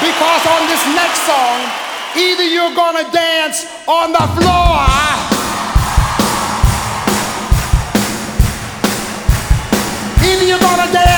Because on this next song, either you're gonna dance on the floor. Either you're gonna dance.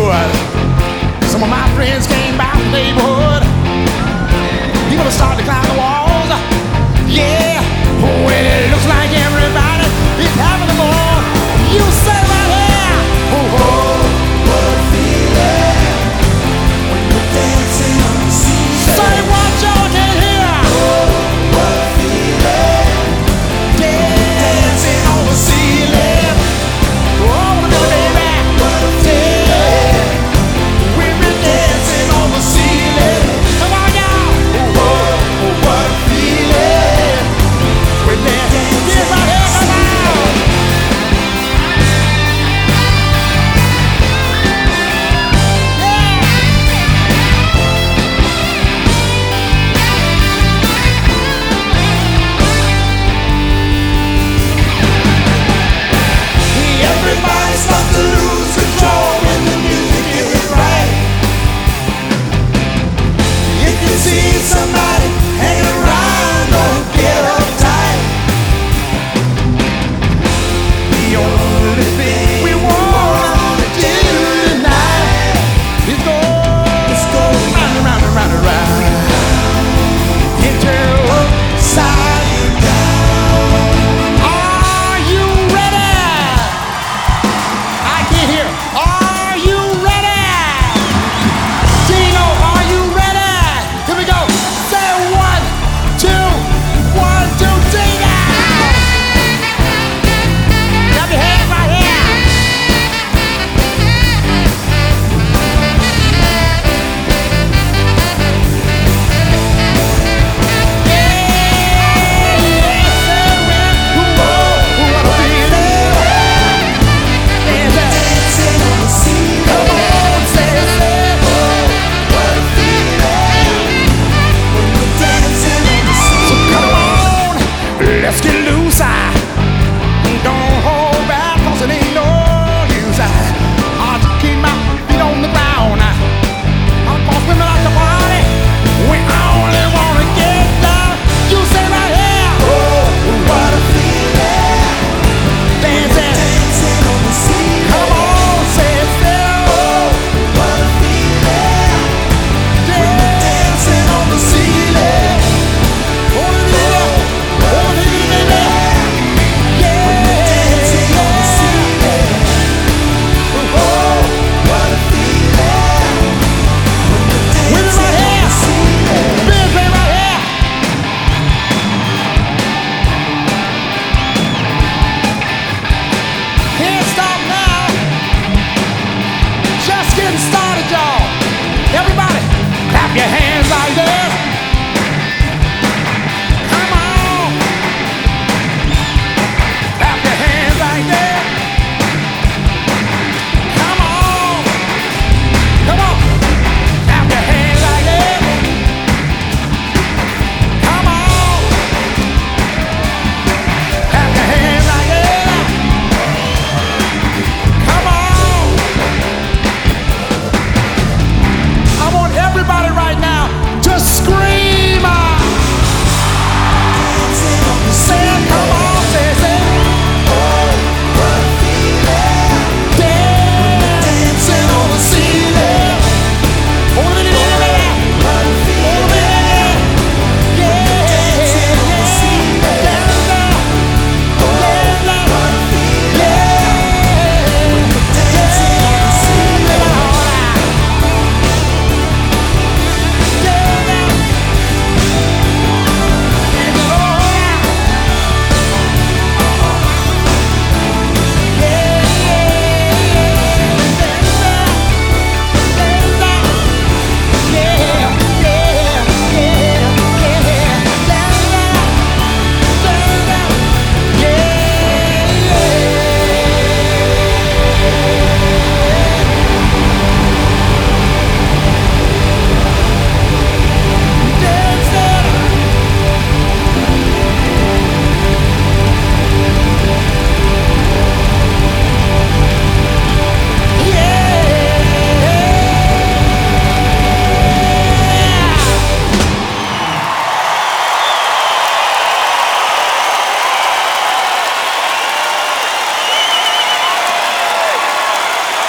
good. Some of my friends came by the neighborhood. People started to climb the walls. Yeah. Yeah. your hands.